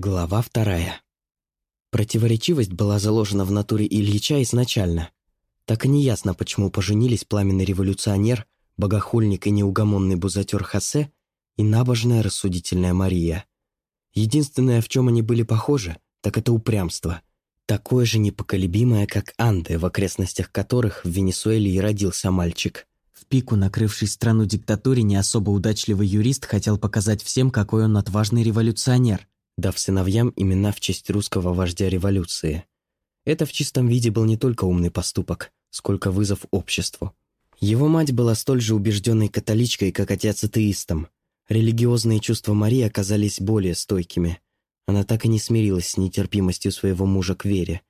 Глава вторая. Противоречивость была заложена в натуре Ильича изначально. Так и неясно, почему поженились пламенный революционер, богохульник и неугомонный бузатер Хосе и набожная рассудительная Мария. Единственное, в чем они были похожи, так это упрямство. Такое же непоколебимое, как Анды, в окрестностях которых в Венесуэле и родился мальчик. В пику, накрывший страну диктатуре, не особо удачливый юрист хотел показать всем, какой он отважный революционер – дав сыновьям имена в честь русского вождя революции. Это в чистом виде был не только умный поступок, сколько вызов обществу. Его мать была столь же убежденной католичкой, как отец атеистом. Религиозные чувства Марии оказались более стойкими. Она так и не смирилась с нетерпимостью своего мужа к вере.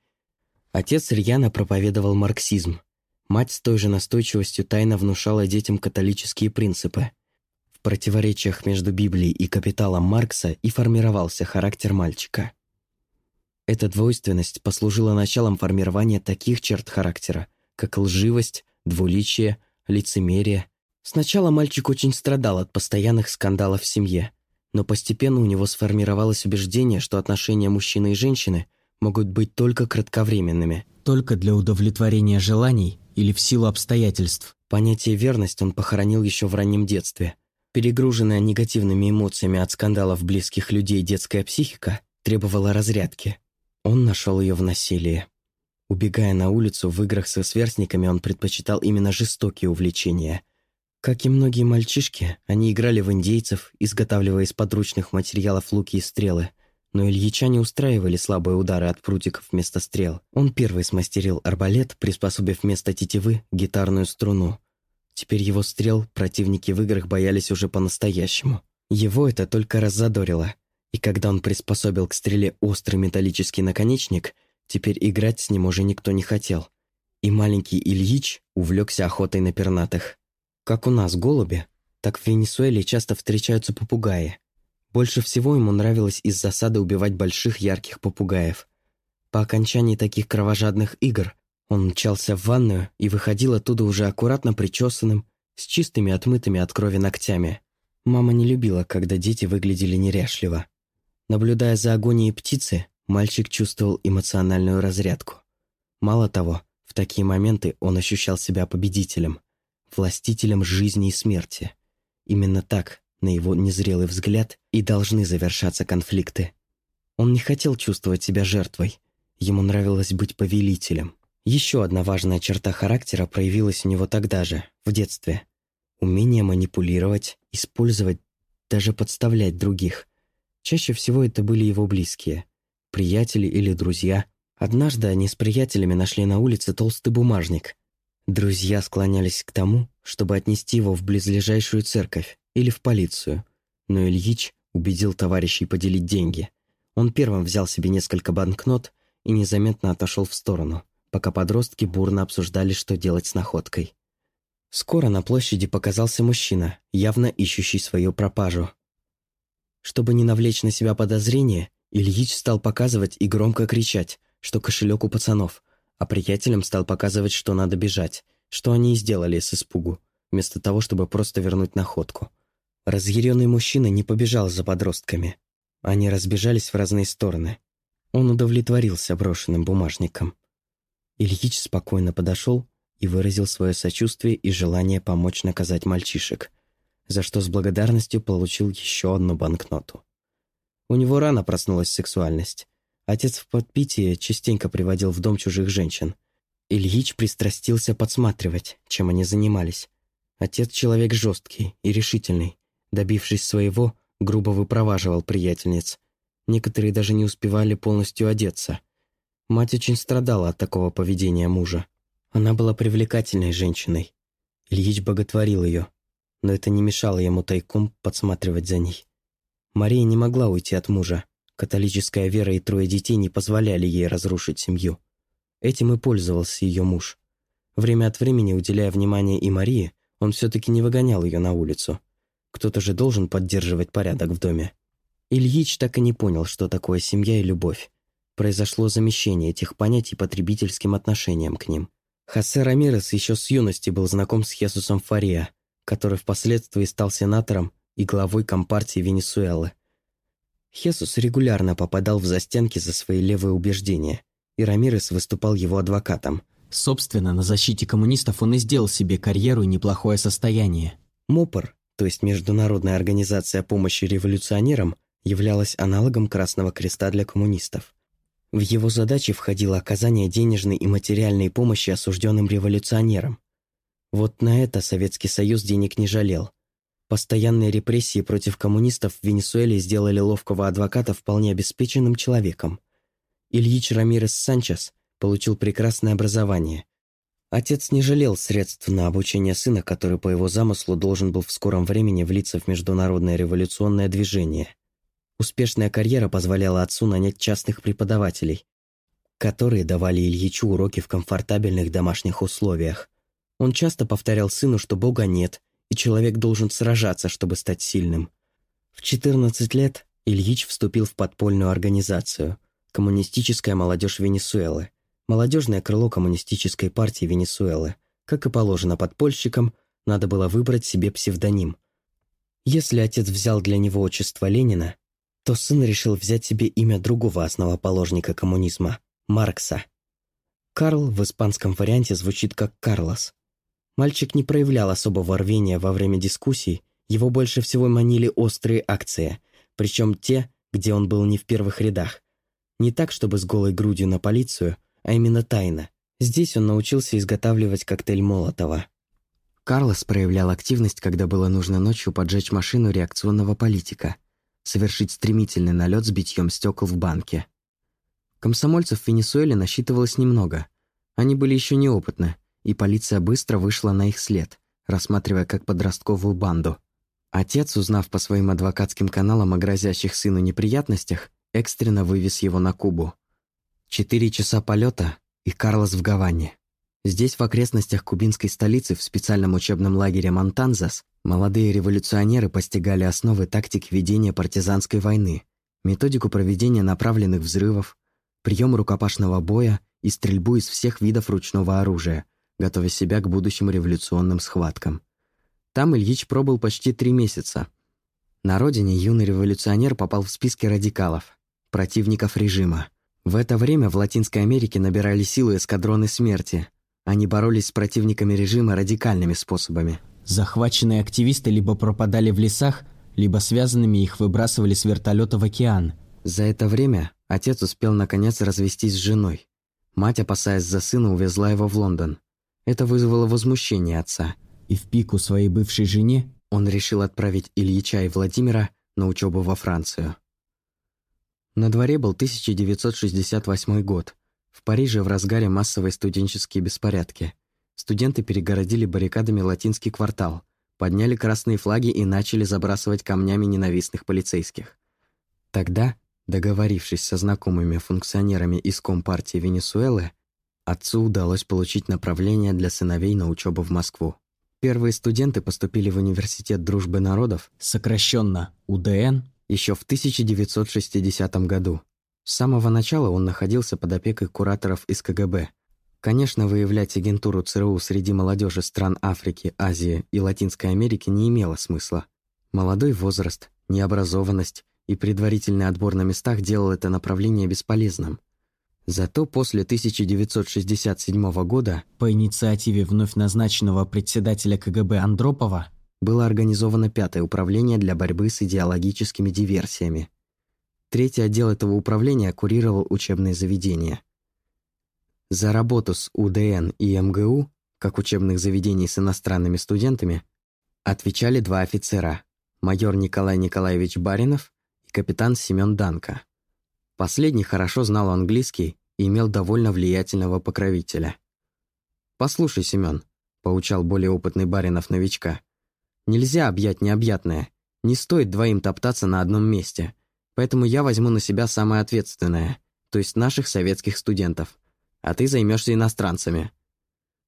Отец рьяно проповедовал марксизм. Мать с той же настойчивостью тайно внушала детям католические принципы. В противоречиях между Библией и капиталом Маркса и формировался характер мальчика. Эта двойственность послужила началом формирования таких черт характера, как лживость, двуличие, лицемерие. Сначала мальчик очень страдал от постоянных скандалов в семье, но постепенно у него сформировалось убеждение, что отношения мужчины и женщины могут быть только кратковременными, только для удовлетворения желаний или в силу обстоятельств. Понятие «верность» он похоронил еще в раннем детстве – Перегруженная негативными эмоциями от скандалов близких людей детская психика требовала разрядки. Он нашел ее в насилии. Убегая на улицу в играх со сверстниками, он предпочитал именно жестокие увлечения. Как и многие мальчишки, они играли в индейцев, изготавливая из подручных материалов луки и стрелы. Но Ильича не устраивали слабые удары от прутиков вместо стрел. Он первый смастерил арбалет, приспособив вместо тетивы гитарную струну. Теперь его стрел противники в играх боялись уже по-настоящему. Его это только раззадорило. И когда он приспособил к стреле острый металлический наконечник, теперь играть с ним уже никто не хотел. И маленький Ильич увлекся охотой на пернатых. Как у нас голуби, так в Венесуэле часто встречаются попугаи. Больше всего ему нравилось из засады убивать больших ярких попугаев. По окончании таких кровожадных игр он мчался в ванную и выходил оттуда уже аккуратно причесанным, с чистыми отмытыми от крови ногтями. Мама не любила, когда дети выглядели неряшливо. Наблюдая за агонией птицы, мальчик чувствовал эмоциональную разрядку. Мало того, в такие моменты он ощущал себя победителем, властителем жизни и смерти. Именно так, на его незрелый взгляд, и должны завершаться конфликты. Он не хотел чувствовать себя жертвой, ему нравилось быть повелителем. Еще одна важная черта характера проявилась у него тогда же, в детстве. Умение манипулировать, использовать, даже подставлять других. Чаще всего это были его близкие, приятели или друзья. Однажды они с приятелями нашли на улице толстый бумажник. Друзья склонялись к тому, чтобы отнести его в близлежащую церковь или в полицию. Но Ильич убедил товарищей поделить деньги. Он первым взял себе несколько банкнот и незаметно отошел в сторону пока подростки бурно обсуждали, что делать с находкой. Скоро на площади показался мужчина, явно ищущий свою пропажу. Чтобы не навлечь на себя подозрения, Ильич стал показывать и громко кричать, что кошелек у пацанов, а приятелям стал показывать, что надо бежать, что они и сделали с испугу, вместо того, чтобы просто вернуть находку. Разъяренный мужчина не побежал за подростками. Они разбежались в разные стороны. Он удовлетворился брошенным бумажником. Ильич спокойно подошел и выразил свое сочувствие и желание помочь наказать мальчишек, за что с благодарностью получил еще одну банкноту. У него рано проснулась сексуальность. Отец в подпитии частенько приводил в дом чужих женщин. Ильич пристрастился подсматривать, чем они занимались. Отец человек жесткий и решительный. Добившись своего, грубо выпроваживал приятельниц. Некоторые даже не успевали полностью одеться – Мать очень страдала от такого поведения мужа. Она была привлекательной женщиной. Ильич боготворил ее, но это не мешало ему тайком подсматривать за ней. Мария не могла уйти от мужа. Католическая вера и трое детей не позволяли ей разрушить семью. Этим и пользовался ее муж. Время от времени, уделяя внимание и Марии, он все-таки не выгонял ее на улицу. Кто-то же должен поддерживать порядок в доме. Ильич так и не понял, что такое семья и любовь произошло замещение этих понятий потребительским отношением к ним. Хосе Рамирес еще с юности был знаком с Хесусом Фария, который впоследствии стал сенатором и главой Компартии Венесуэлы. Хесус регулярно попадал в застенки за свои левые убеждения, и Рамирес выступал его адвокатом. Собственно, на защите коммунистов он и сделал себе карьеру и неплохое состояние. МОПР, то есть Международная организация помощи революционерам, являлась аналогом Красного Креста для коммунистов. В его задачи входило оказание денежной и материальной помощи осужденным революционерам. Вот на это Советский Союз денег не жалел. Постоянные репрессии против коммунистов в Венесуэле сделали ловкого адвоката вполне обеспеченным человеком. Ильич Рамирес Санчес получил прекрасное образование. Отец не жалел средств на обучение сына, который по его замыслу должен был в скором времени влиться в международное революционное движение. Успешная карьера позволяла отцу нанять частных преподавателей, которые давали Ильичу уроки в комфортабельных домашних условиях. Он часто повторял сыну, что Бога нет, и человек должен сражаться, чтобы стать сильным. В 14 лет Ильич вступил в подпольную организацию «Коммунистическая молодежь Венесуэлы», молодежное крыло Коммунистической партии Венесуэлы. Как и положено подпольщикам, надо было выбрать себе псевдоним. Если отец взял для него отчество Ленина, то сын решил взять себе имя другого основоположника коммунизма – Маркса. Карл в испанском варианте звучит как Карлос. Мальчик не проявлял особого рвения во время дискуссий, его больше всего манили острые акции, причем те, где он был не в первых рядах. Не так, чтобы с голой грудью на полицию, а именно тайно. Здесь он научился изготавливать коктейль Молотова. Карлос проявлял активность, когда было нужно ночью поджечь машину реакционного политика – совершить стремительный налет с битьем стекол в банке. Комсомольцев в Венесуэле насчитывалось немного. Они были еще неопытны, и полиция быстро вышла на их след, рассматривая как подростковую банду. Отец, узнав по своим адвокатским каналам о грозящих сыну неприятностях, экстренно вывез его на Кубу. Четыре часа полета, и Карлос в Гаване. Здесь, в окрестностях кубинской столицы, в специальном учебном лагере Монтанзас, молодые революционеры постигали основы тактик ведения партизанской войны, методику проведения направленных взрывов, прием рукопашного боя и стрельбу из всех видов ручного оружия, готовя себя к будущим революционным схваткам. Там Ильич пробыл почти три месяца. На родине юный революционер попал в списки радикалов, противников режима. В это время в Латинской Америке набирали силы эскадроны смерти – они боролись с противниками режима радикальными способами. Захваченные активисты либо пропадали в лесах, либо связанными их выбрасывали с вертолета в океан. За это время отец успел наконец развестись с женой. Мать, опасаясь за сына, увезла его в Лондон. Это вызвало возмущение отца. И в пику своей бывшей жене он решил отправить Ильича и Владимира на учебу во Францию. На дворе был 1968 год. В Париже в разгаре массовые студенческие беспорядки. Студенты перегородили баррикадами латинский квартал, подняли красные флаги и начали забрасывать камнями ненавистных полицейских. Тогда, договорившись со знакомыми функционерами из Компартии Венесуэлы, отцу удалось получить направление для сыновей на учебу в Москву. Первые студенты поступили в Университет дружбы народов, сокращенно УДН, еще в 1960 году. С самого начала он находился под опекой кураторов из КГБ. Конечно, выявлять агентуру ЦРУ среди молодежи стран Африки, Азии и Латинской Америки не имело смысла. Молодой возраст, необразованность и предварительный отбор на местах делал это направление бесполезным. Зато после 1967 года по инициативе вновь назначенного председателя КГБ Андропова было организовано пятое управление для борьбы с идеологическими диверсиями. Третий отдел этого управления курировал учебные заведения. За работу с УДН и МГУ, как учебных заведений с иностранными студентами, отвечали два офицера – майор Николай Николаевич Баринов и капитан Семен Данко. Последний хорошо знал английский и имел довольно влиятельного покровителя. «Послушай, Семен», – поучал более опытный Баринов новичка, – «нельзя объять необъятное, не стоит двоим топтаться на одном месте – Поэтому я возьму на себя самое ответственное, то есть наших советских студентов. А ты займешься иностранцами».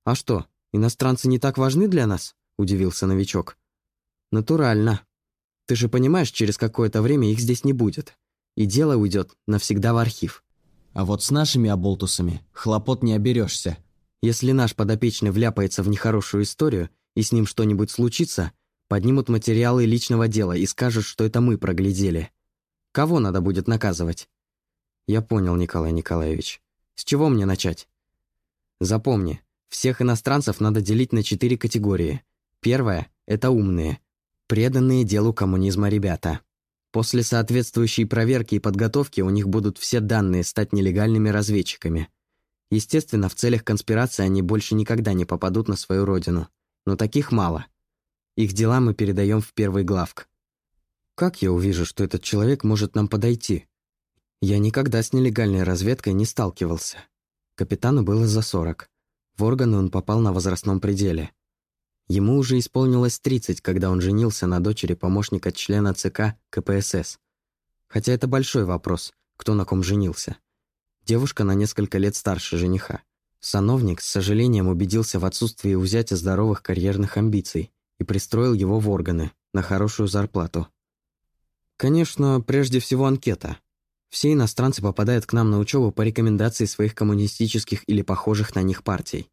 «А что, иностранцы не так важны для нас?» – удивился новичок. «Натурально. Ты же понимаешь, через какое-то время их здесь не будет. И дело уйдет навсегда в архив». «А вот с нашими оболтусами хлопот не оберешься. Если наш подопечный вляпается в нехорошую историю, и с ним что-нибудь случится, поднимут материалы личного дела и скажут, что это мы проглядели. Кого надо будет наказывать? Я понял, Николай Николаевич. С чего мне начать? Запомни, всех иностранцев надо делить на четыре категории. Первая – это умные, преданные делу коммунизма ребята. После соответствующей проверки и подготовки у них будут все данные стать нелегальными разведчиками. Естественно, в целях конспирации они больше никогда не попадут на свою родину. Но таких мало. Их дела мы передаем в первый главк. Как я увижу, что этот человек может нам подойти? Я никогда с нелегальной разведкой не сталкивался. Капитану было за 40. В органы он попал на возрастном пределе. Ему уже исполнилось 30, когда он женился на дочери помощника члена ЦК КПСС. Хотя это большой вопрос, кто на ком женился. Девушка на несколько лет старше жениха. Сановник с сожалением убедился в отсутствии у зятя здоровых карьерных амбиций и пристроил его в органы на хорошую зарплату. Конечно, прежде всего анкета. Все иностранцы попадают к нам на учебу по рекомендации своих коммунистических или похожих на них партий.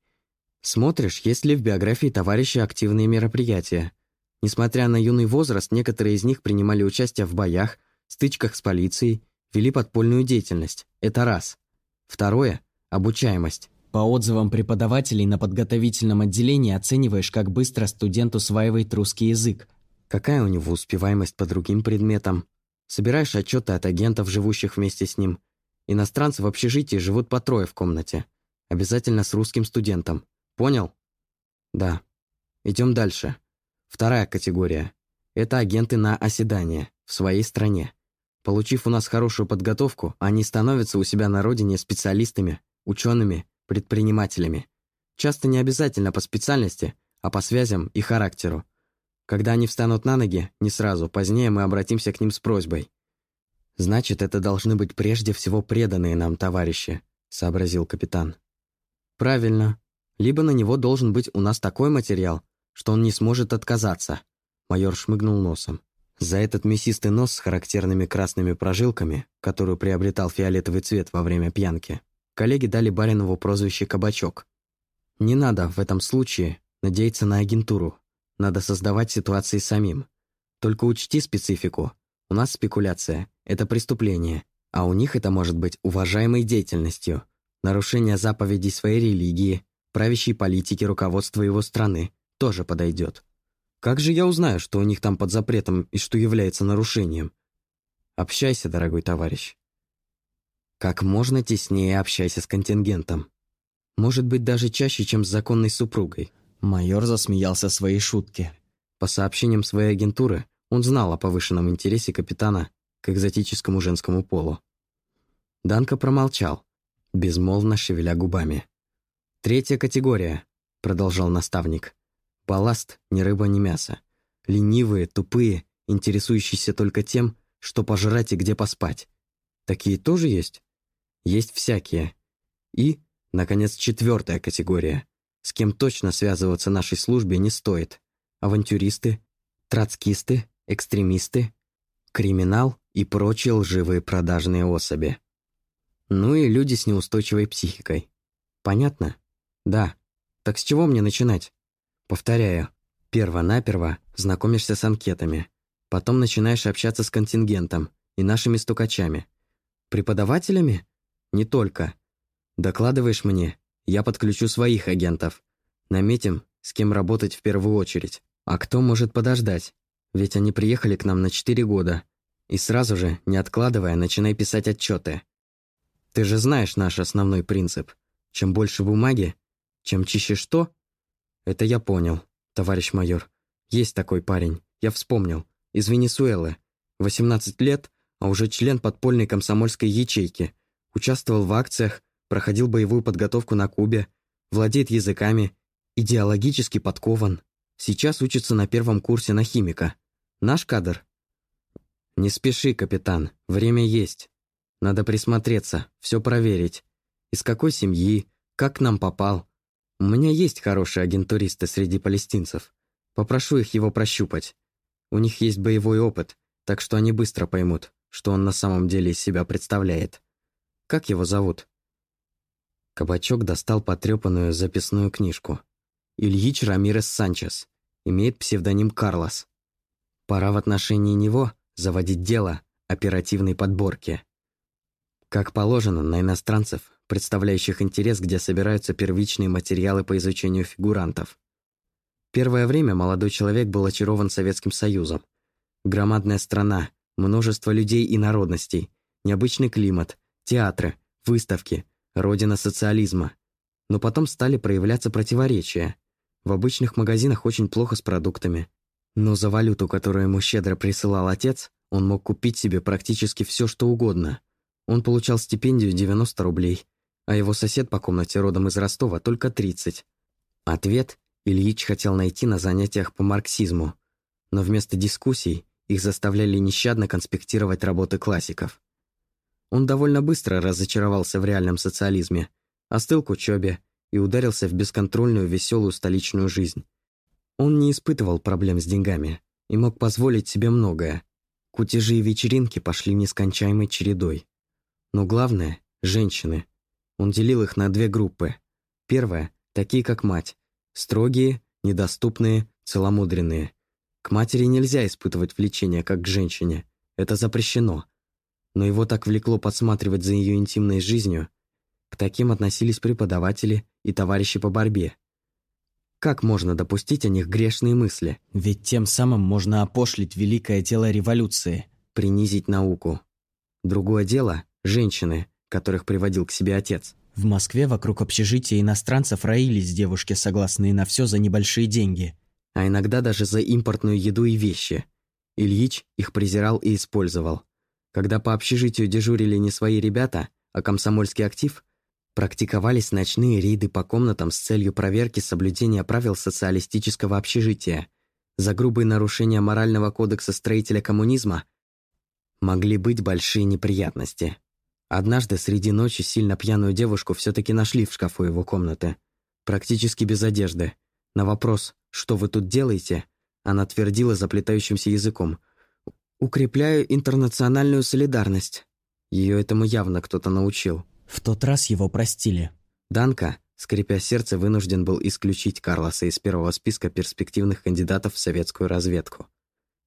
Смотришь, есть ли в биографии товарища активные мероприятия. Несмотря на юный возраст, некоторые из них принимали участие в боях, стычках с полицией, вели подпольную деятельность. Это раз. Второе – обучаемость. По отзывам преподавателей на подготовительном отделении оцениваешь, как быстро студент усваивает русский язык. Какая у него успеваемость по другим предметам. Собираешь отчеты от агентов, живущих вместе с ним. Иностранцы в общежитии живут по трое в комнате. Обязательно с русским студентом. Понял? Да. Идем дальше. Вторая категория. Это агенты на оседание в своей стране. Получив у нас хорошую подготовку, они становятся у себя на родине специалистами, учеными, предпринимателями. Часто не обязательно по специальности, а по связям и характеру. Когда они встанут на ноги, не сразу, позднее мы обратимся к ним с просьбой. «Значит, это должны быть прежде всего преданные нам товарищи», — сообразил капитан. «Правильно либо на него должен быть у нас такой материал, что он не сможет отказаться. Майор шмыгнул носом. За этот мясистый нос с характерными красными прожилками, которую приобретал фиолетовый цвет во время пьянки, коллеги дали Баринову прозвище «Кабачок». Не надо в этом случае надеяться на агентуру. Надо создавать ситуации самим. Только учти специфику. У нас спекуляция – это преступление, а у них это может быть уважаемой деятельностью, нарушение заповедей своей религии, правящей политики руководства его страны, тоже подойдет. Как же я узнаю, что у них там под запретом и что является нарушением? Общайся, дорогой товарищ. Как можно теснее общайся с контингентом. Может быть, даже чаще, чем с законной супругой. Майор засмеялся своей шутке. По сообщениям своей агентуры, он знал о повышенном интересе капитана к экзотическому женскому полу. Данка промолчал, безмолвно шевеля губами. «Третья категория», — продолжал наставник. «Балласт ни рыба, ни мясо. Ленивые, тупые, интересующиеся только тем, что пожрать и где поспать. Такие тоже есть? Есть всякие. И, наконец, четвертая категория, с кем точно связываться нашей службе не стоит. Авантюристы, троцкисты, экстремисты, криминал и прочие лживые продажные особи. Ну и люди с неустойчивой психикой. Понятно? Да. Так с чего мне начинать? Повторяю. Перво-наперво знакомишься с анкетами. Потом начинаешь общаться с контингентом и нашими стукачами. Преподавателями? Не только. Докладываешь мне, я подключу своих агентов. Наметим, с кем работать в первую очередь. А кто может подождать? Ведь они приехали к нам на 4 года. И сразу же, не откладывая, начинай писать отчеты. Ты же знаешь наш основной принцип. Чем больше бумаги, чем чище что? Это я понял, товарищ майор. Есть такой парень, я вспомнил. Из Венесуэлы. 18 лет, а уже член подпольной комсомольской ячейки. Участвовал в акциях, проходил боевую подготовку на Кубе, владеет языками, идеологически подкован. Сейчас учится на первом курсе на химика. Наш кадр? Не спеши, капитан, время есть. Надо присмотреться, все проверить. Из какой семьи, как к нам попал, у меня есть хорошие агентуристы среди палестинцев. Попрошу их его прощупать. У них есть боевой опыт, так что они быстро поймут, что он на самом деле из себя представляет. Как его зовут?» Кабачок достал потрепанную записную книжку. Ильич Рамирес Санчес. Имеет псевдоним Карлос. Пора в отношении него заводить дело оперативной подборки. Как положено, на иностранцев, представляющих интерес, где собираются первичные материалы по изучению фигурантов. Первое время молодой человек был очарован Советским Союзом. Громадная страна, множество людей и народностей, необычный климат, театры, выставки, родина социализма. Но потом стали проявляться противоречия. В обычных магазинах очень плохо с продуктами. Но за валюту, которую ему щедро присылал отец, он мог купить себе практически все, что угодно. Он получал стипендию 90 рублей, а его сосед по комнате родом из Ростова только 30. Ответ Ильич хотел найти на занятиях по марксизму, но вместо дискуссий их заставляли нещадно конспектировать работы классиков. Он довольно быстро разочаровался в реальном социализме, остыл к учебе и ударился в бесконтрольную веселую столичную жизнь. Он не испытывал проблем с деньгами и мог позволить себе многое. Кутежи и вечеринки пошли нескончаемой чередой. Но главное – женщины. Он делил их на две группы. Первая – такие как мать, строгие, недоступные, целомудренные. К матери нельзя испытывать влечение, как к женщине. Это запрещено. Но его так влекло подсматривать за ее интимной жизнью. К таким относились преподаватели и товарищи по борьбе. Как можно допустить о них грешные мысли? Ведь тем самым можно опошлить великое дело революции. Принизить науку. Другое дело – женщины, которых приводил к себе отец. В Москве вокруг общежития иностранцев роились девушки, согласные на все за небольшие деньги. А иногда даже за импортную еду и вещи. Ильич их презирал и использовал. Когда по общежитию дежурили не свои ребята, а комсомольский актив, практиковались ночные рейды по комнатам с целью проверки соблюдения правил социалистического общежития. За грубые нарушения морального кодекса строителя коммунизма могли быть большие неприятности. Однажды среди ночи сильно пьяную девушку все-таки нашли в шкафу его комнаты. Практически без одежды. На вопрос «Что вы тут делаете?» она твердила заплетающимся языком. «Укрепляю интернациональную солидарность». Ее этому явно кто-то научил. В тот раз его простили. Данка, скрипя сердце, вынужден был исключить Карлоса из первого списка перспективных кандидатов в советскую разведку.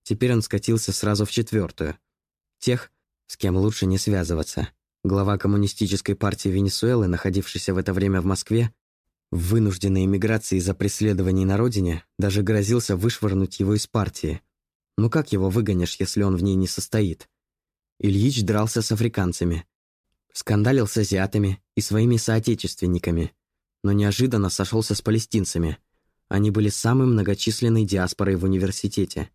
Теперь он скатился сразу в четвертую. Тех, с кем лучше не связываться. Глава коммунистической партии Венесуэлы, находившийся в это время в Москве, в вынужденной эмиграции из-за преследований на родине, даже грозился вышвырнуть его из партии. Ну как его выгонишь, если он в ней не состоит? Ильич дрался с африканцами, скандалил с азиатами и своими соотечественниками, но неожиданно сошелся с палестинцами. Они были самой многочисленной диаспорой в университете.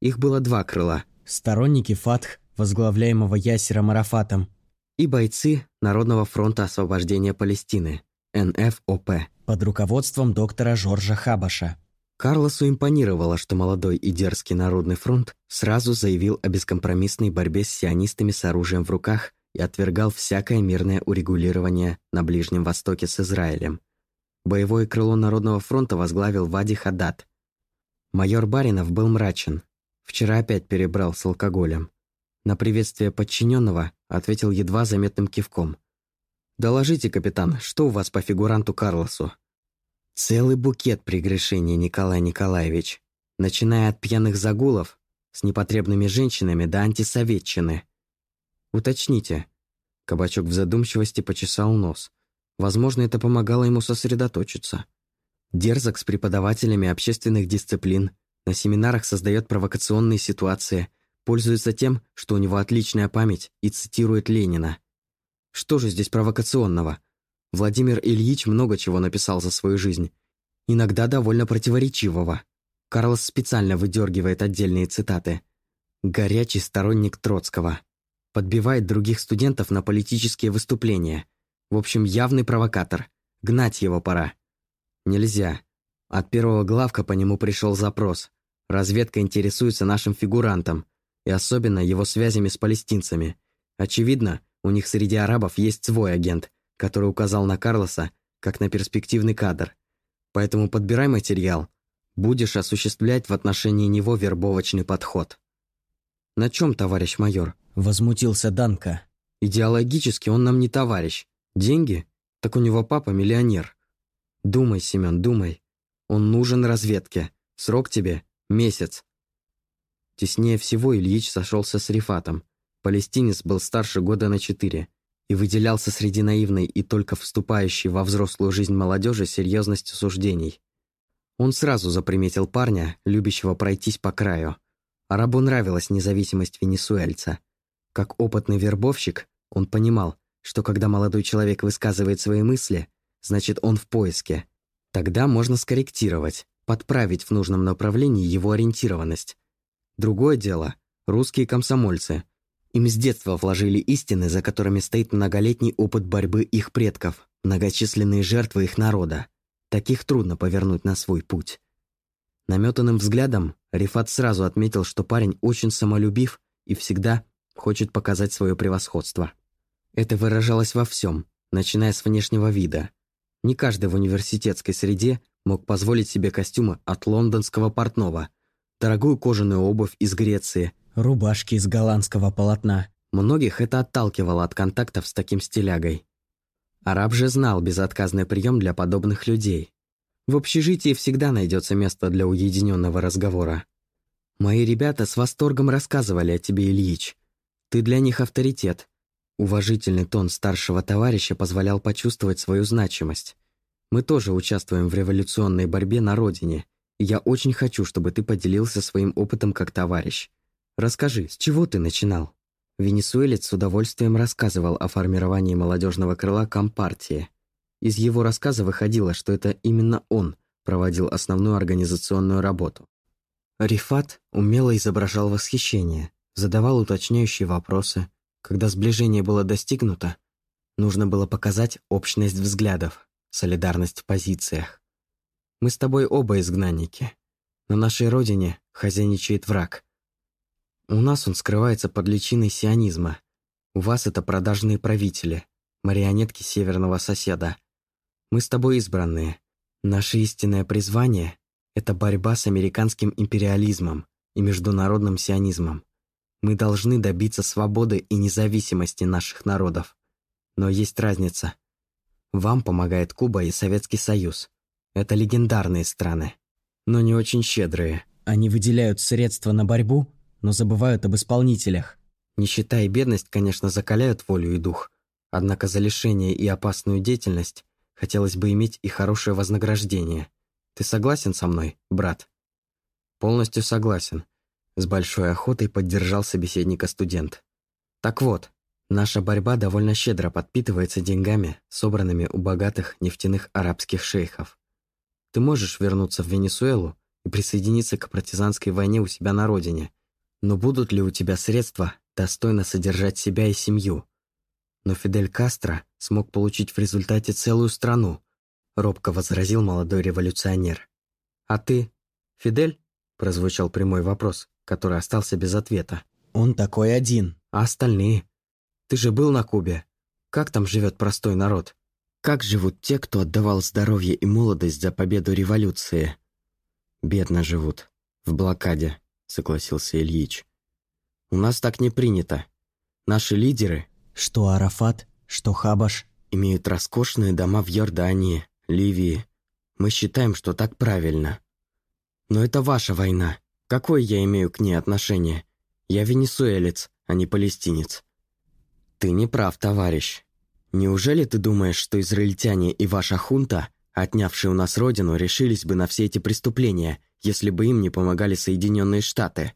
Их было два крыла. Сторонники Фатх, возглавляемого Ясером Арафатом, и бойцы Народного фронта освобождения Палестины, НФОП. Под руководством доктора Жоржа Хабаша. Карлосу импонировало, что молодой и дерзкий Народный фронт сразу заявил о бескомпромиссной борьбе с сионистами с оружием в руках и отвергал всякое мирное урегулирование на Ближнем Востоке с Израилем. Боевое крыло Народного фронта возглавил Вади Хадад. Майор Баринов был мрачен. Вчера опять перебрал с алкоголем. На приветствие подчиненного ответил едва заметным кивком. «Доложите, капитан, что у вас по фигуранту Карлосу?» Целый букет прегрешений, Николай Николаевич, начиная от пьяных загулов с непотребными женщинами до антисоветчины. «Уточните». Кабачок в задумчивости почесал нос. Возможно, это помогало ему сосредоточиться. Дерзок с преподавателями общественных дисциплин, на семинарах создает провокационные ситуации – Пользуется тем, что у него отличная память и цитирует Ленина. Что же здесь провокационного? Владимир Ильич много чего написал за свою жизнь. Иногда довольно противоречивого. Карлос специально выдергивает отдельные цитаты. Горячий сторонник Троцкого. Подбивает других студентов на политические выступления. В общем, явный провокатор. Гнать его пора. Нельзя. От первого главка по нему пришел запрос. Разведка интересуется нашим фигурантом и особенно его связями с палестинцами. Очевидно, у них среди арабов есть свой агент, который указал на Карлоса как на перспективный кадр. Поэтому подбирай материал, будешь осуществлять в отношении него вербовочный подход. «На чем, товарищ майор?» – возмутился Данка. «Идеологически он нам не товарищ. Деньги? Так у него папа миллионер. Думай, Семен, думай. Он нужен разведке. Срок тебе – месяц. Теснее всего Ильич сошелся с Рифатом. Палестинец был старше года на четыре и выделялся среди наивной и только вступающей во взрослую жизнь молодежи серьезностью суждений. Он сразу заприметил парня, любящего пройтись по краю. Арабу нравилась независимость венесуэльца. Как опытный вербовщик, он понимал, что когда молодой человек высказывает свои мысли, значит он в поиске. Тогда можно скорректировать, подправить в нужном направлении его ориентированность. Другое дело – русские комсомольцы. Им с детства вложили истины, за которыми стоит многолетний опыт борьбы их предков, многочисленные жертвы их народа. Таких трудно повернуть на свой путь. Наметанным взглядом Рифат сразу отметил, что парень очень самолюбив и всегда хочет показать свое превосходство. Это выражалось во всем, начиная с внешнего вида. Не каждый в университетской среде мог позволить себе костюмы от лондонского портного, дорогую кожаную обувь из Греции, рубашки из голландского полотна. Многих это отталкивало от контактов с таким стилягой. Араб же знал безотказный прием для подобных людей. В общежитии всегда найдется место для уединенного разговора. Мои ребята с восторгом рассказывали о тебе, Ильич. Ты для них авторитет. Уважительный тон старшего товарища позволял почувствовать свою значимость. Мы тоже участвуем в революционной борьбе на родине, я очень хочу, чтобы ты поделился своим опытом как товарищ. Расскажи, с чего ты начинал?» Венесуэлец с удовольствием рассказывал о формировании молодежного крыла Компартии. Из его рассказа выходило, что это именно он проводил основную организационную работу. Рифат умело изображал восхищение, задавал уточняющие вопросы, когда сближение было достигнуто, нужно было показать общность взглядов, солидарность в позициях. Мы с тобой оба изгнанники. На нашей родине хозяйничает враг. У нас он скрывается под личиной сионизма. У вас это продажные правители, марионетки северного соседа. Мы с тобой избранные. Наше истинное призвание – это борьба с американским империализмом и международным сионизмом. Мы должны добиться свободы и независимости наших народов. Но есть разница. Вам помогает Куба и Советский Союз. Это легендарные страны, но не очень щедрые. Они выделяют средства на борьбу, но забывают об исполнителях. Нищета и бедность, конечно, закаляют волю и дух. Однако за лишение и опасную деятельность хотелось бы иметь и хорошее вознаграждение. Ты согласен со мной, брат? Полностью согласен. С большой охотой поддержал собеседника студент. Так вот, наша борьба довольно щедро подпитывается деньгами, собранными у богатых нефтяных арабских шейхов. Ты можешь вернуться в Венесуэлу и присоединиться к партизанской войне у себя на родине, но будут ли у тебя средства достойно содержать себя и семью? Но Фидель Кастро смог получить в результате целую страну, робко возразил молодой революционер. А ты, Фидель? прозвучал прямой вопрос который остался без ответа. «Он такой один. А остальные? Ты же был на Кубе. Как там живет простой народ? Как живут те, кто отдавал здоровье и молодость за победу революции?» «Бедно живут. В блокаде», — согласился Ильич. «У нас так не принято. Наши лидеры...» «Что Арафат, что Хабаш...» «Имеют роскошные дома в Йордании, Ливии. Мы считаем, что так правильно. Но это ваша война. Какое я имею к ней отношение? Я венесуэлец, а не палестинец. Ты не прав, товарищ. Неужели ты думаешь, что израильтяне и ваша хунта, отнявшие у нас родину, решились бы на все эти преступления, если бы им не помогали Соединенные Штаты?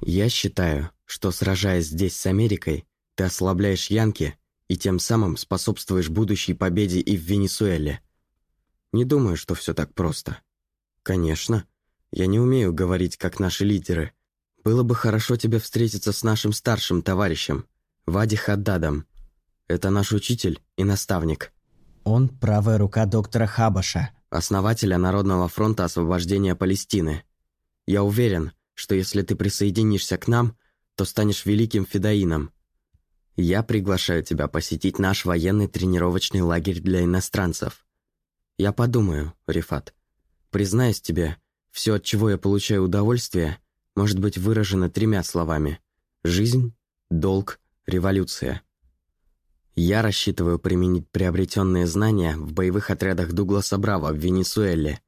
Я считаю, что сражаясь здесь с Америкой, ты ослабляешь Янки и тем самым способствуешь будущей победе и в Венесуэле. Не думаю, что все так просто. Конечно, я не умею говорить, как наши лидеры. Было бы хорошо тебе встретиться с нашим старшим товарищем, Вади Хаддадом. Это наш учитель и наставник. Он правая рука доктора Хабаша. Основателя Народного фронта освобождения Палестины. Я уверен, что если ты присоединишься к нам, то станешь великим федоином. Я приглашаю тебя посетить наш военный тренировочный лагерь для иностранцев. Я подумаю, Рифат. Признаюсь тебе, все, от чего я получаю удовольствие, может быть выражено тремя словами. Жизнь, долг, революция. Я рассчитываю применить приобретенные знания в боевых отрядах Дугласа Браво в Венесуэле.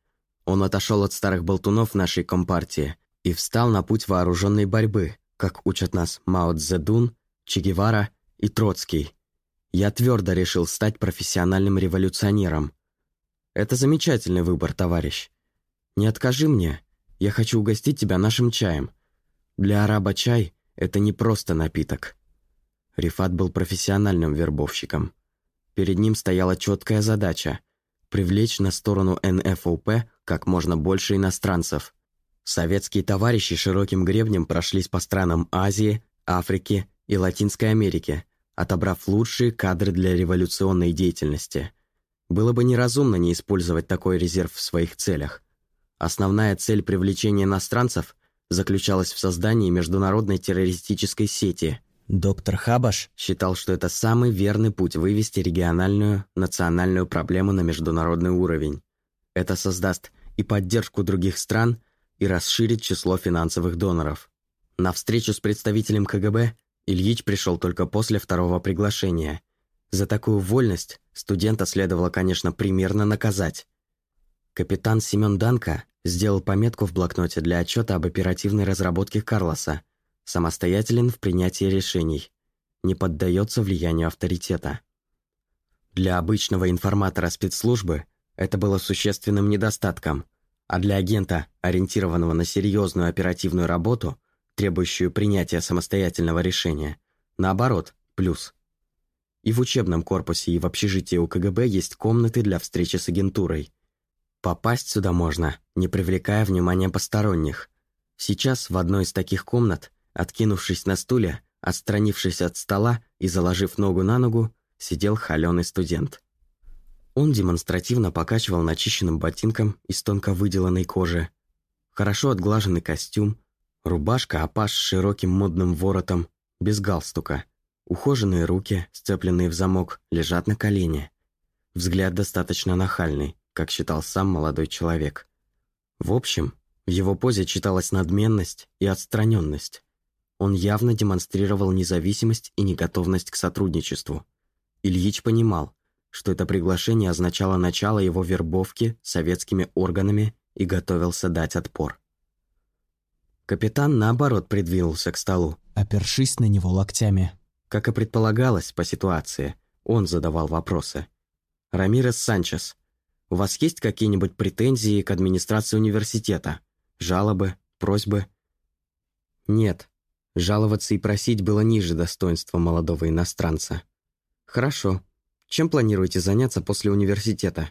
Он отошел от старых болтунов нашей компартии и встал на путь вооруженной борьбы, как учат нас Мао Цзэдун, Че Гевара и Троцкий. Я твердо решил стать профессиональным революционером. Это замечательный выбор, товарищ. Не откажи мне, я хочу угостить тебя нашим чаем. Для араба чай — это не просто напиток. Рифат был профессиональным вербовщиком. Перед ним стояла четкая задача — привлечь на сторону НФОП как можно больше иностранцев. Советские товарищи широким гребнем прошлись по странам Азии, Африки и Латинской Америки, отобрав лучшие кадры для революционной деятельности. Было бы неразумно не использовать такой резерв в своих целях. Основная цель привлечения иностранцев заключалась в создании международной террористической сети. Доктор Хабаш считал, что это самый верный путь вывести региональную, национальную проблему на международный уровень. Это создаст и поддержку других стран, и расширит число финансовых доноров. На встречу с представителем КГБ Ильич пришел только после второго приглашения. За такую вольность студента следовало, конечно, примерно наказать. Капитан Семен Данко сделал пометку в блокноте для отчета об оперативной разработке Карлоса. Самостоятелен в принятии решений. Не поддается влиянию авторитета. Для обычного информатора спецслужбы это было существенным недостатком, а для агента, ориентированного на серьезную оперативную работу – требующую принятия самостоятельного решения. Наоборот, плюс. И в учебном корпусе, и в общежитии у КГБ есть комнаты для встречи с агентурой. Попасть сюда можно, не привлекая внимания посторонних. Сейчас в одной из таких комнат, откинувшись на стуле, отстранившись от стола и заложив ногу на ногу, сидел холеный студент. Он демонстративно покачивал начищенным ботинком из тонко выделанной кожи. Хорошо отглаженный костюм, Рубашка опаш с широким модным воротом, без галстука. Ухоженные руки, сцепленные в замок, лежат на колене. Взгляд достаточно нахальный, как считал сам молодой человек. В общем, в его позе читалась надменность и отстраненность. Он явно демонстрировал независимость и неготовность к сотрудничеству. Ильич понимал, что это приглашение означало начало его вербовки советскими органами и готовился дать отпор. Капитан, наоборот, придвинулся к столу. Опершись на него локтями. Как и предполагалось по ситуации, он задавал вопросы. «Рамирес Санчес, у вас есть какие-нибудь претензии к администрации университета? Жалобы? Просьбы?» «Нет. Жаловаться и просить было ниже достоинства молодого иностранца». «Хорошо. Чем планируете заняться после университета?»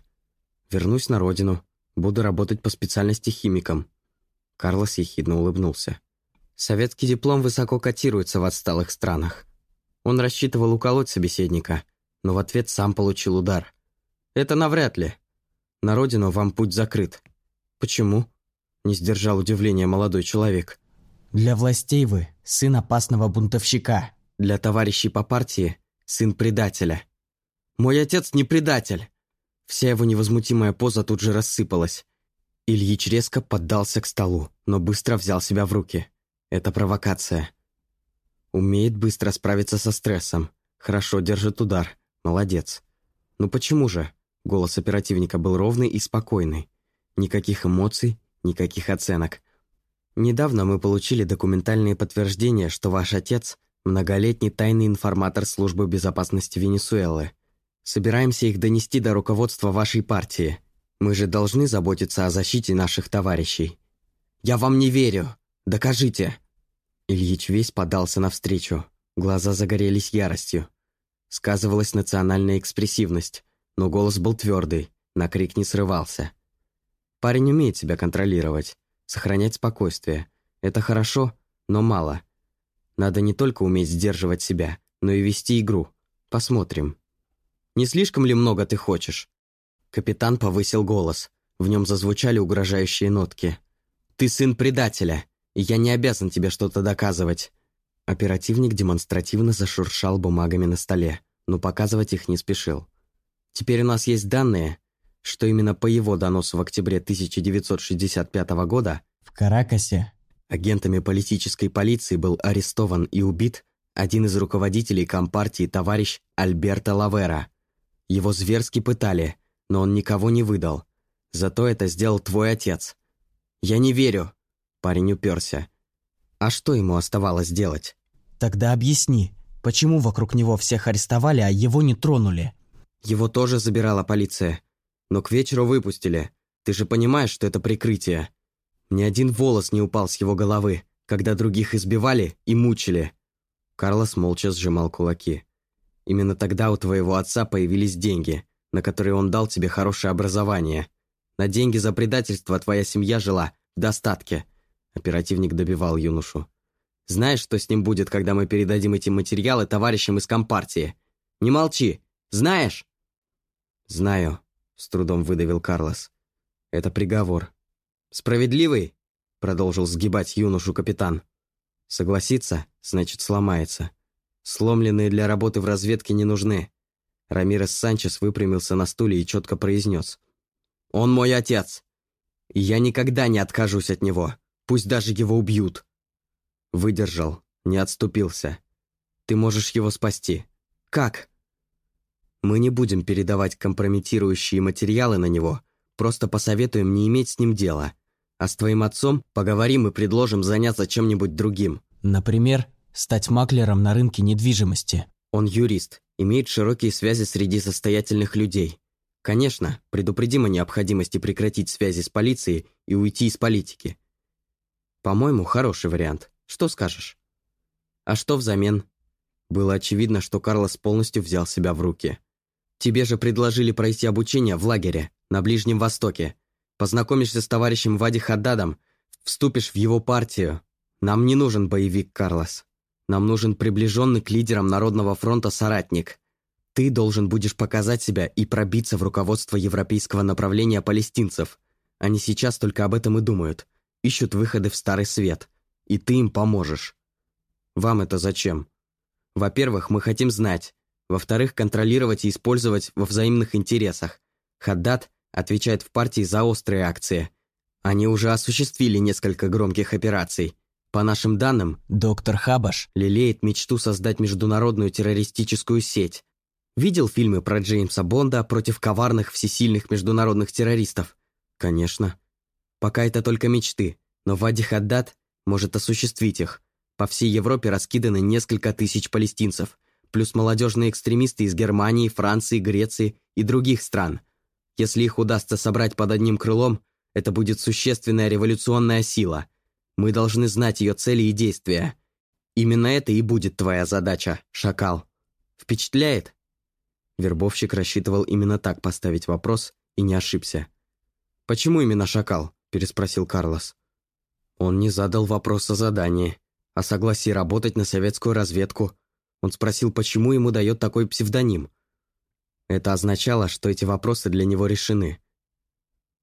«Вернусь на родину. Буду работать по специальности химиком. Карлос ехидно улыбнулся. Советский диплом высоко котируется в отсталых странах. Он рассчитывал уколоть собеседника, но в ответ сам получил удар. «Это навряд ли. На родину вам путь закрыт». «Почему?» – не сдержал удивления молодой человек. «Для властей вы – сын опасного бунтовщика». «Для товарищей по партии – сын предателя». «Мой отец не предатель!» Вся его невозмутимая поза тут же рассыпалась. Ильич резко поддался к столу, но быстро взял себя в руки. Это провокация. Умеет быстро справиться со стрессом. Хорошо держит удар. Молодец. Ну почему же? Голос оперативника был ровный и спокойный. Никаких эмоций, никаких оценок. Недавно мы получили документальные подтверждения, что ваш отец – многолетний тайный информатор службы безопасности Венесуэлы. Собираемся их донести до руководства вашей партии – мы же должны заботиться о защите наших товарищей. Я вам не верю. Докажите. Ильич весь подался навстречу. Глаза загорелись яростью. Сказывалась национальная экспрессивность, но голос был твердый, на крик не срывался. Парень умеет себя контролировать, сохранять спокойствие. Это хорошо, но мало. Надо не только уметь сдерживать себя, но и вести игру. Посмотрим. Не слишком ли много ты хочешь? Капитан повысил голос. В нем зазвучали угрожающие нотки. «Ты сын предателя, и я не обязан тебе что-то доказывать». Оперативник демонстративно зашуршал бумагами на столе, но показывать их не спешил. «Теперь у нас есть данные, что именно по его доносу в октябре 1965 года в Каракасе агентами политической полиции был арестован и убит один из руководителей Компартии товарищ Альберто Лавера. Его зверски пытали – но он никого не выдал. Зато это сделал твой отец. Я не верю. Парень уперся. А что ему оставалось делать? Тогда объясни, Почему вокруг него всех арестовали, а его не тронули? Его тоже забирала полиция. Но к вечеру выпустили. Ты же понимаешь, что это прикрытие. Ни один волос не упал с его головы, когда других избивали и мучили. Карлос молча сжимал кулаки. Именно тогда у твоего отца появились деньги, на которые он дал тебе хорошее образование. На деньги за предательство твоя семья жила в достатке. Оперативник добивал юношу. Знаешь, что с ним будет, когда мы передадим эти материалы товарищам из Компартии? Не молчи. Знаешь? Знаю, с трудом выдавил Карлос. Это приговор. Справедливый? Продолжил сгибать юношу капитан. Согласится, значит сломается. Сломленные для работы в разведке не нужны. Рамирес Санчес выпрямился на стуле и четко произнес. «Он мой отец. И я никогда не откажусь от него, пусть даже его убьют». Выдержал, не отступился. «Ты можешь его спасти. Как?» «Мы не будем передавать компрометирующие материалы на него, просто посоветуем не иметь с ним дела. А с твоим отцом поговорим и предложим заняться чем-нибудь другим». Например, стать маклером на рынке недвижимости. Он юрист, имеет широкие связи среди состоятельных людей. Конечно, предупредим о необходимости прекратить связи с полицией и уйти из политики. По-моему, хороший вариант. Что скажешь? А что взамен? Было очевидно, что Карлос полностью взял себя в руки. Тебе же предложили пройти обучение в лагере, на Ближнем Востоке. Познакомишься с товарищем Вади Хаддадом, вступишь в его партию. Нам не нужен боевик, Карлос. Нам нужен приближенный к лидерам Народного фронта соратник. Ты должен будешь показать себя и пробиться в руководство европейского направления палестинцев. Они сейчас только об этом и думают. Ищут выходы в Старый Свет. И ты им поможешь. Вам это зачем? Во-первых, мы хотим знать. Во-вторых, контролировать и использовать во взаимных интересах. Хаддат отвечает в партии за острые акции. Они уже осуществили несколько громких операций. По нашим данным, доктор Хабаш лелеет мечту создать международную террористическую сеть. Видел фильмы про Джеймса Бонда против коварных всесильных международных террористов? Конечно. Пока это только мечты, но Вади Хаддад может осуществить их. По всей Европе раскиданы несколько тысяч палестинцев, плюс молодежные экстремисты из Германии, Франции, Греции и других стран. Если их удастся собрать под одним крылом, это будет существенная революционная сила – мы должны знать ее цели и действия. Именно это и будет твоя задача, шакал. Впечатляет?» Вербовщик рассчитывал именно так поставить вопрос и не ошибся. «Почему именно шакал?» – переспросил Карлос. Он не задал вопрос о задании, о согласии работать на советскую разведку. Он спросил, почему ему дает такой псевдоним. Это означало, что эти вопросы для него решены.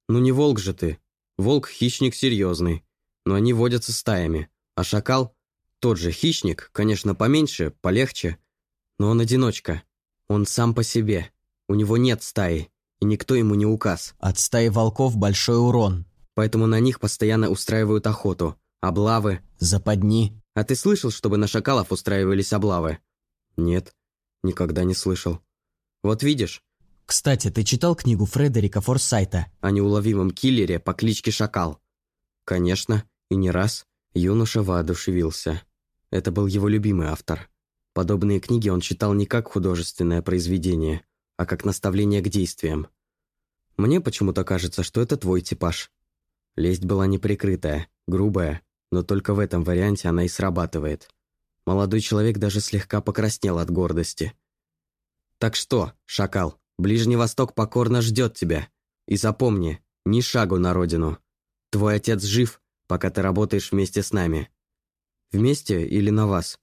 «Ну не волк же ты. Волк – хищник серьезный но они водятся стаями, а шакал – тот же хищник, конечно, поменьше, полегче, но он одиночка. Он сам по себе. У него нет стаи, и никто ему не указ. От стаи волков большой урон. Поэтому на них постоянно устраивают охоту, облавы. Западни. А ты слышал, чтобы на шакалов устраивались облавы? Нет, никогда не слышал. Вот видишь. Кстати, ты читал книгу Фредерика Форсайта? О неуловимом киллере по кличке Шакал. Конечно, и не раз юноша воодушевился. Это был его любимый автор. Подобные книги он читал не как художественное произведение, а как наставление к действиям. Мне почему-то кажется, что это твой типаж. Лесть была неприкрытая, грубая, но только в этом варианте она и срабатывает. Молодой человек даже слегка покраснел от гордости. «Так что, шакал, Ближний Восток покорно ждет тебя. И запомни, ни шагу на родину. Твой отец жив, пока ты работаешь вместе с нами. Вместе или на вас?»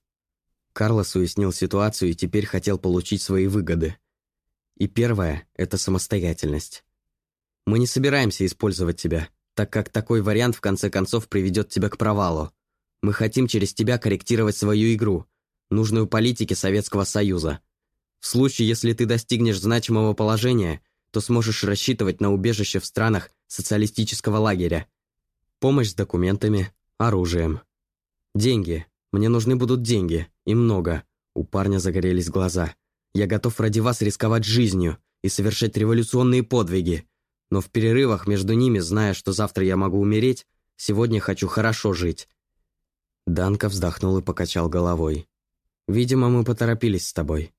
Карлос уяснил ситуацию и теперь хотел получить свои выгоды. И первое – это самостоятельность. Мы не собираемся использовать тебя, так как такой вариант в конце концов приведет тебя к провалу. Мы хотим через тебя корректировать свою игру, нужную политике Советского Союза. В случае, если ты достигнешь значимого положения, то сможешь рассчитывать на убежище в странах социалистического лагеря. Помощь с документами, оружием. Деньги. Мне нужны будут деньги. И много. У парня загорелись глаза. Я готов ради вас рисковать жизнью и совершать революционные подвиги. Но в перерывах между ними, зная, что завтра я могу умереть, сегодня хочу хорошо жить. Данка вздохнул и покачал головой. Видимо, мы поторопились с тобой».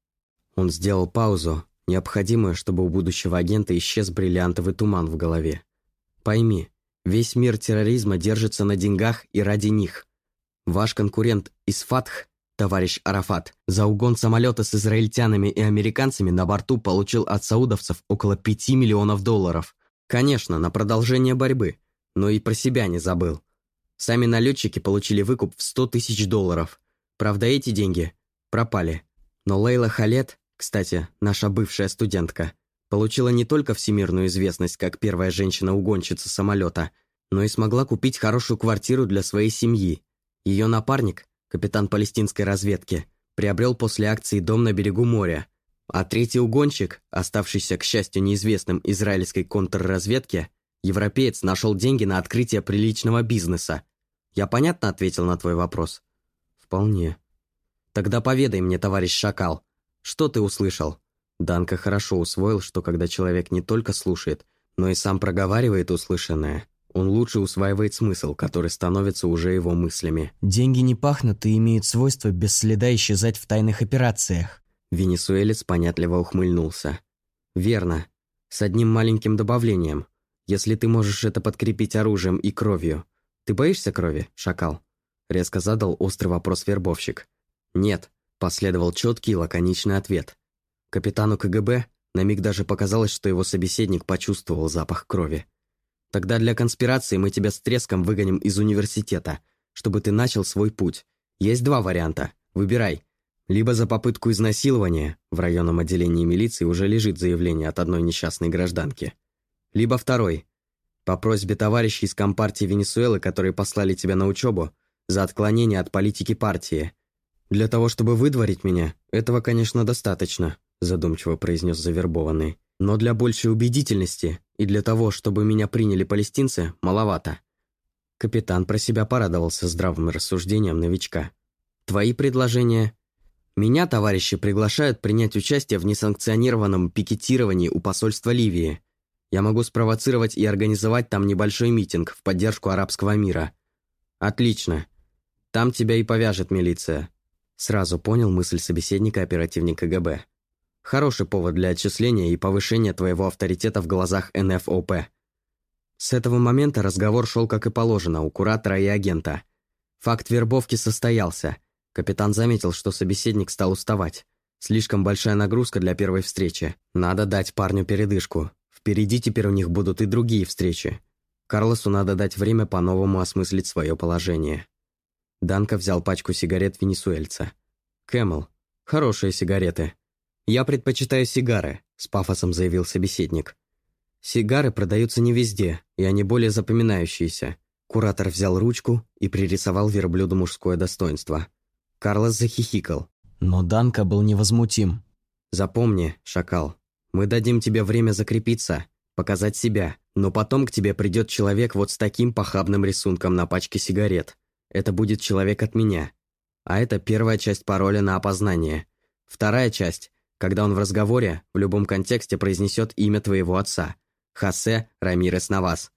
Он сделал паузу, необходимую, чтобы у будущего агента исчез бриллиантовый туман в голове. «Пойми, весь мир терроризма держится на деньгах и ради них. Ваш конкурент из товарищ Арафат, за угон самолета с израильтянами и американцами на борту получил от саудовцев около 5 миллионов долларов. Конечно, на продолжение борьбы, но и про себя не забыл. Сами налетчики получили выкуп в 100 тысяч долларов. Правда, эти деньги пропали. Но Лейла Халет, кстати, наша бывшая студентка, получила не только всемирную известность как первая женщина-угонщица самолета, но и смогла купить хорошую квартиру для своей семьи. Ее напарник, капитан палестинской разведки, приобрел после акции дом на берегу моря, а третий угонщик, оставшийся, к счастью, неизвестным израильской контрразведке, Европеец нашел деньги на открытие приличного бизнеса. Я понятно ответил на твой вопрос? Вполне. Тогда поведай мне, товарищ Шакал, что ты услышал? Данка хорошо усвоил, что когда человек не только слушает, но и сам проговаривает услышанное, он лучше усваивает смысл, который становится уже его мыслями. «Деньги не пахнут и имеют свойство без следа исчезать в тайных операциях». Венесуэлец понятливо ухмыльнулся. «Верно. С одним маленьким добавлением. Если ты можешь это подкрепить оружием и кровью. Ты боишься крови, шакал?» Резко задал острый вопрос вербовщик. «Нет», – последовал четкий и лаконичный ответ. Капитану КГБ на миг даже показалось, что его собеседник почувствовал запах крови. «Тогда для конспирации мы тебя с треском выгоним из университета, чтобы ты начал свой путь. Есть два варианта. Выбирай. Либо за попытку изнасилования, в районном отделении милиции уже лежит заявление от одной несчастной гражданки – либо второй. По просьбе товарищей из Компартии Венесуэлы, которые послали тебя на учебу, за отклонение от политики партии. Для того, чтобы выдворить меня, этого, конечно, достаточно, задумчиво произнес завербованный. Но для большей убедительности и для того, чтобы меня приняли палестинцы, маловато. Капитан про себя порадовался здравым рассуждением новичка. «Твои предложения?» «Меня, товарищи, приглашают принять участие в несанкционированном пикетировании у посольства Ливии. Я могу спровоцировать и организовать там небольшой митинг в поддержку арабского мира. Отлично. Там тебя и повяжет милиция. Сразу понял мысль собеседника оперативник КГБ. Хороший повод для отчисления и повышения твоего авторитета в глазах НФОП. С этого момента разговор шел как и положено у куратора и агента. Факт вербовки состоялся. Капитан заметил, что собеседник стал уставать. Слишком большая нагрузка для первой встречи. Надо дать парню передышку. Впереди теперь у них будут и другие встречи. Карлосу надо дать время по-новому осмыслить свое положение. Данка взял пачку сигарет венесуэльца. «Camel, хорошие сигареты. Я предпочитаю сигары», — с пафосом заявил собеседник. «Сигары продаются не везде, и они более запоминающиеся». Куратор взял ручку и пририсовал верблюду мужское достоинство. Карлос захихикал. Но Данка был невозмутим. «Запомни, шакал, мы дадим тебе время закрепиться, показать себя, но потом к тебе придет человек вот с таким похабным рисунком на пачке сигарет. Это будет человек от меня. А это первая часть пароля на опознание. Вторая часть, когда он в разговоре, в любом контексте произнесет имя твоего отца. Хосе Рамирес Навас.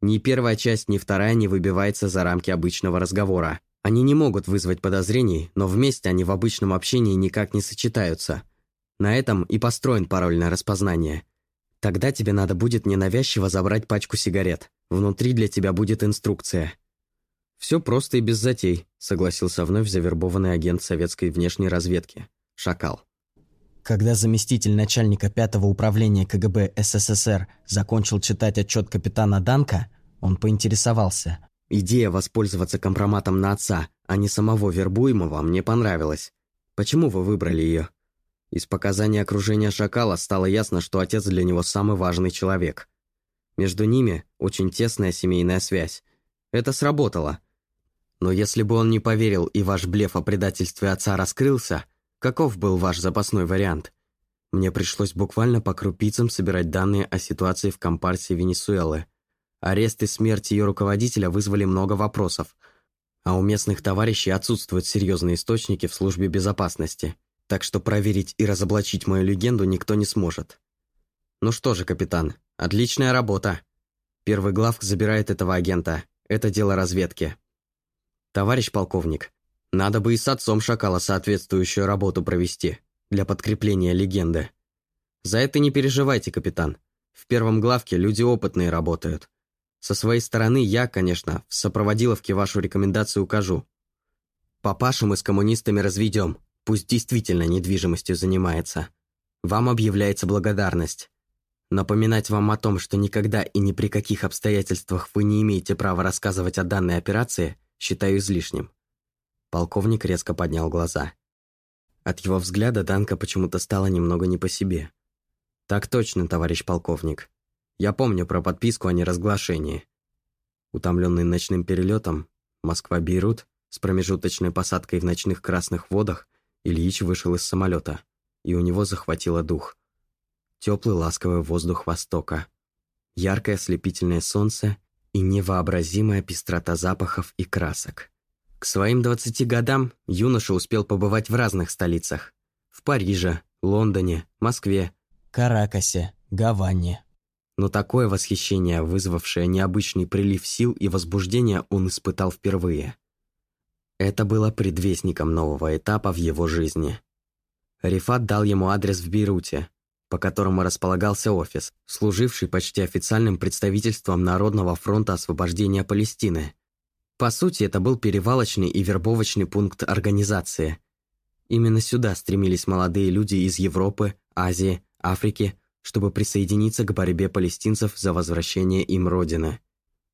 Ни первая часть, ни вторая не выбивается за рамки обычного разговора. Они не могут вызвать подозрений, но вместе они в обычном общении никак не сочетаются. На этом и построен пароль на распознание. Тогда тебе надо будет ненавязчиво забрать пачку сигарет. Внутри для тебя будет инструкция. «Все просто и без затей», — согласился вновь завербованный агент советской внешней разведки. «Шакал». Когда заместитель начальника пятого управления КГБ СССР закончил читать отчет капитана Данка, он поинтересовался. «Идея воспользоваться компроматом на отца, а не самого вербуемого, мне понравилась. Почему вы выбрали ее?» Из показаний окружения шакала стало ясно, что отец для него самый важный человек. Между ними очень тесная семейная связь. Это сработало. Но если бы он не поверил и ваш блеф о предательстве отца раскрылся, каков был ваш запасной вариант? Мне пришлось буквально по крупицам собирать данные о ситуации в Компартии Венесуэлы. Арест и смерть ее руководителя вызвали много вопросов, а у местных товарищей отсутствуют серьезные источники в службе безопасности – так что проверить и разоблачить мою легенду никто не сможет. Ну что же, капитан, отличная работа. Первый главк забирает этого агента. Это дело разведки. Товарищ полковник, Надо бы и с отцом шакала соответствующую работу провести для подкрепления легенды. За это не переживайте, капитан. В первом главке люди опытные работают. Со своей стороны я, конечно, в сопроводиловке вашу рекомендацию укажу. Папашу мы с коммунистами разведем, пусть действительно недвижимостью занимается. Вам объявляется благодарность. Напоминать вам о том, что никогда и ни при каких обстоятельствах вы не имеете права рассказывать о данной операции, считаю излишним. Полковник резко поднял глаза. От его взгляда Данка почему-то стало немного не по себе. «Так точно, товарищ полковник. Я помню про подписку о неразглашении». Утомленный ночным перелетом Москва-Бейрут с промежуточной посадкой в ночных красных водах Ильич вышел из самолета, и у него захватило дух. Теплый ласковый воздух Востока, яркое ослепительное солнце и невообразимая пестрота запахов и красок. К своим 20 годам юноша успел побывать в разных столицах. В Париже, Лондоне, Москве, Каракасе, Гаване. Но такое восхищение, вызвавшее необычный прилив сил и возбуждения, он испытал впервые. Это было предвестником нового этапа в его жизни. Рифат дал ему адрес в Бейруте, по которому располагался офис, служивший почти официальным представительством Народного фронта освобождения Палестины. По сути, это был перевалочный и вербовочный пункт организации. Именно сюда стремились молодые люди из Европы, Азии, Африки, чтобы присоединиться к борьбе палестинцев за возвращение им родины.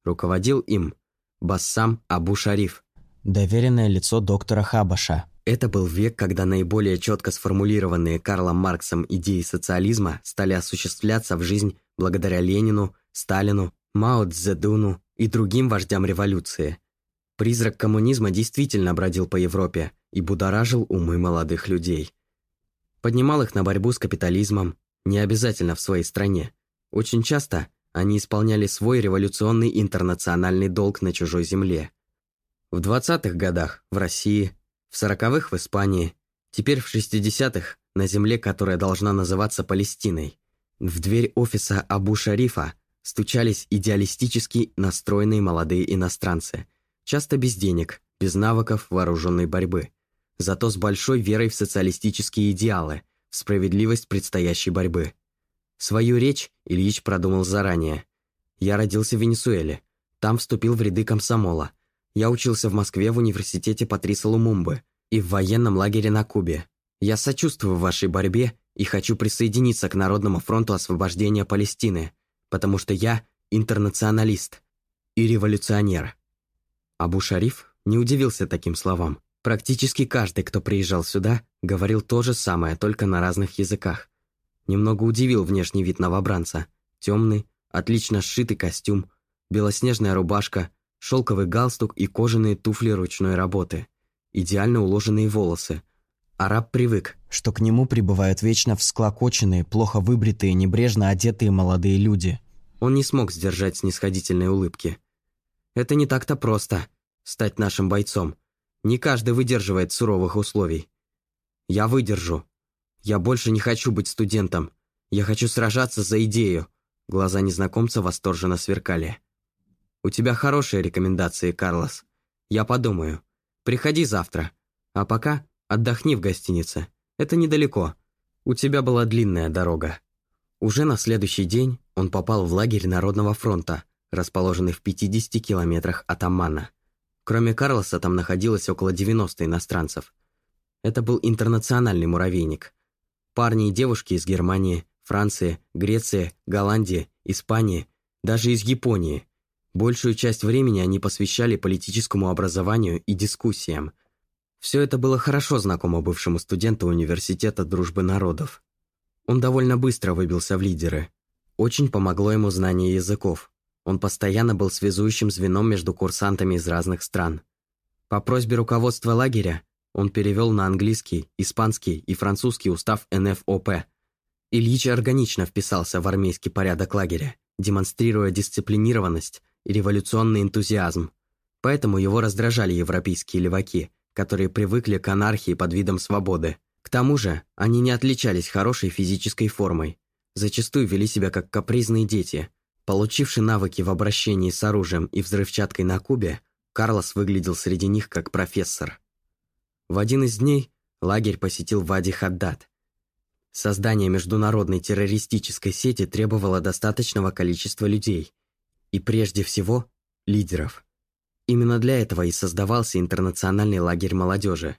Руководил им Бассам Абу-Шариф. Доверенное лицо доктора Хабаша. Это был век, когда наиболее четко сформулированные Карлом Марксом идеи социализма стали осуществляться в жизнь благодаря Ленину, Сталину, Мао Цзэдуну и другим вождям революции. Призрак коммунизма действительно бродил по Европе и будоражил умы молодых людей поднимал их на борьбу с капитализмом, не обязательно в своей стране. Очень часто они исполняли свой революционный интернациональный долг на чужой земле. В 20-х годах в России, в 40-х в Испании, теперь в 60-х на земле, которая должна называться Палестиной. В дверь офиса Абу-Шарифа стучались идеалистически настроенные молодые иностранцы, часто без денег, без навыков вооруженной борьбы зато с большой верой в социалистические идеалы, в справедливость предстоящей борьбы. Свою речь Ильич продумал заранее. «Я родился в Венесуэле. Там вступил в ряды комсомола. Я учился в Москве в университете Патриса Лумумбы и в военном лагере на Кубе. Я сочувствую вашей борьбе и хочу присоединиться к Народному фронту освобождения Палестины, потому что я интернационалист и революционер». Абу Шариф не удивился таким словам. Практически каждый, кто приезжал сюда, говорил то же самое, только на разных языках. Немного удивил внешний вид новобранца. Темный, отлично сшитый костюм, белоснежная рубашка, шелковый галстук и кожаные туфли ручной работы. Идеально уложенные волосы. Араб привык, что к нему прибывают вечно всклокоченные, плохо выбритые, небрежно одетые молодые люди. Он не смог сдержать снисходительной улыбки. «Это не так-то просто, стать нашим бойцом», не каждый выдерживает суровых условий. Я выдержу. Я больше не хочу быть студентом. Я хочу сражаться за идею. Глаза незнакомца восторженно сверкали. У тебя хорошие рекомендации, Карлос. Я подумаю. Приходи завтра. А пока отдохни в гостинице. Это недалеко. У тебя была длинная дорога. Уже на следующий день он попал в лагерь Народного фронта, расположенный в 50 километрах от Аммана. Кроме Карлоса там находилось около 90 иностранцев. Это был интернациональный муравейник. Парни и девушки из Германии, Франции, Греции, Голландии, Испании, даже из Японии. Большую часть времени они посвящали политическому образованию и дискуссиям. Все это было хорошо знакомо бывшему студенту Университета дружбы народов. Он довольно быстро выбился в лидеры. Очень помогло ему знание языков. Он постоянно был связующим звеном между курсантами из разных стран. По просьбе руководства лагеря он перевел на английский, испанский и французский устав НФОП. Ильич органично вписался в армейский порядок лагеря, демонстрируя дисциплинированность и революционный энтузиазм. Поэтому его раздражали европейские леваки, которые привыкли к анархии под видом свободы. К тому же, они не отличались хорошей физической формой. Зачастую вели себя как капризные дети, Получивший навыки в обращении с оружием и взрывчаткой на Кубе, Карлос выглядел среди них как профессор. В один из дней лагерь посетил Вади Хаддад. Создание международной террористической сети требовало достаточного количества людей. И прежде всего, лидеров. Именно для этого и создавался интернациональный лагерь молодежи.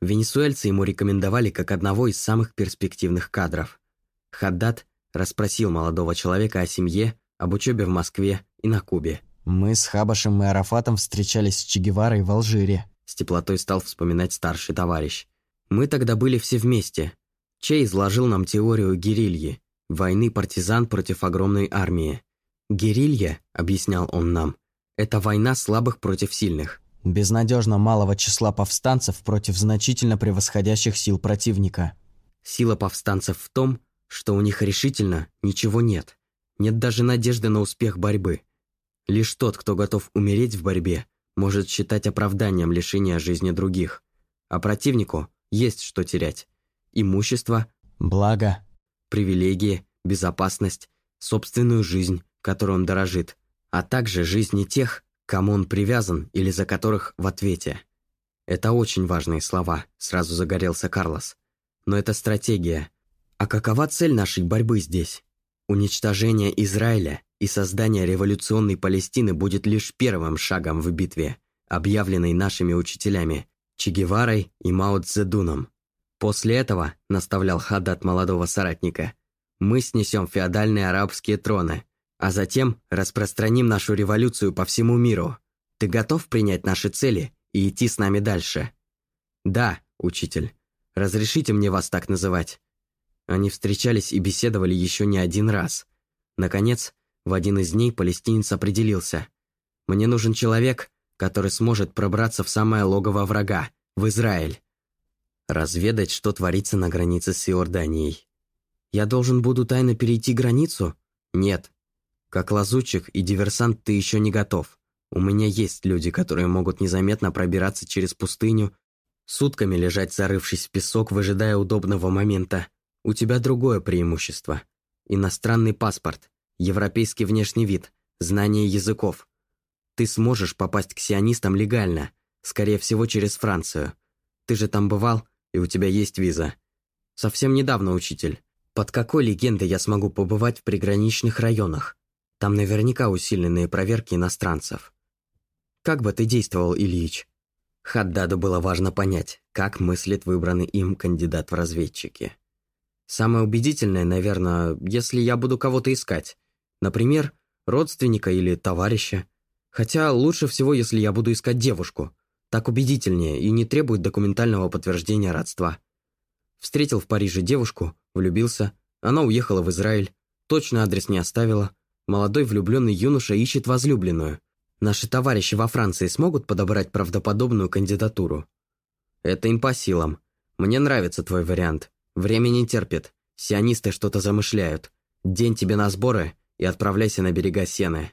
Венесуэльцы ему рекомендовали как одного из самых перспективных кадров. Хаддад расспросил молодого человека о семье, об учебе в Москве и на Кубе. «Мы с Хабашем и Арафатом встречались с Че Геварой в Алжире», с теплотой стал вспоминать старший товарищ. «Мы тогда были все вместе. Чей изложил нам теорию герильи, войны партизан против огромной армии. Герилья, объяснял он нам, это война слабых против сильных. Безнадежно малого числа повстанцев против значительно превосходящих сил противника. Сила повстанцев в том, что у них решительно ничего нет. Нет даже надежды на успех борьбы. Лишь тот, кто готов умереть в борьбе, может считать оправданием лишения жизни других. А противнику есть что терять. Имущество, благо, привилегии, безопасность, собственную жизнь, которой он дорожит, а также жизни тех, кому он привязан или за которых в ответе. Это очень важные слова, сразу загорелся Карлос. Но это стратегия. А какова цель нашей борьбы здесь? Уничтожение Израиля и создание революционной Палестины будет лишь первым шагом в битве, объявленной нашими учителями Че Геварой и Мао Цзэдуном. После этого, наставлял Хадат молодого соратника, мы снесем феодальные арабские троны, а затем распространим нашу революцию по всему миру. Ты готов принять наши цели и идти с нами дальше? Да, учитель. Разрешите мне вас так называть. Они встречались и беседовали еще не один раз. Наконец, в один из дней палестинец определился. «Мне нужен человек, который сможет пробраться в самое логово врага, в Израиль. Разведать, что творится на границе с Иорданией. Я должен буду тайно перейти границу? Нет. Как лазутчик и диверсант ты еще не готов. У меня есть люди, которые могут незаметно пробираться через пустыню, сутками лежать зарывшись в песок, выжидая удобного момента, у тебя другое преимущество. Иностранный паспорт, европейский внешний вид, знание языков. Ты сможешь попасть к сионистам легально, скорее всего, через Францию. Ты же там бывал, и у тебя есть виза. Совсем недавно, учитель. Под какой легендой я смогу побывать в приграничных районах? Там наверняка усиленные проверки иностранцев. Как бы ты действовал, Ильич? Хаддаду было важно понять, как мыслит выбранный им кандидат в разведчики. Самое убедительное, наверное, если я буду кого-то искать. Например, родственника или товарища. Хотя лучше всего, если я буду искать девушку. Так убедительнее и не требует документального подтверждения родства. Встретил в Париже девушку, влюбился, она уехала в Израиль, точно адрес не оставила. Молодой влюбленный юноша ищет возлюбленную. Наши товарищи во Франции смогут подобрать правдоподобную кандидатуру? Это им по силам. Мне нравится твой вариант. Время не терпит. Сионисты что-то замышляют. День тебе на сборы и отправляйся на берега Сены.